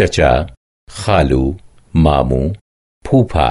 चचा खालू मामू फूफा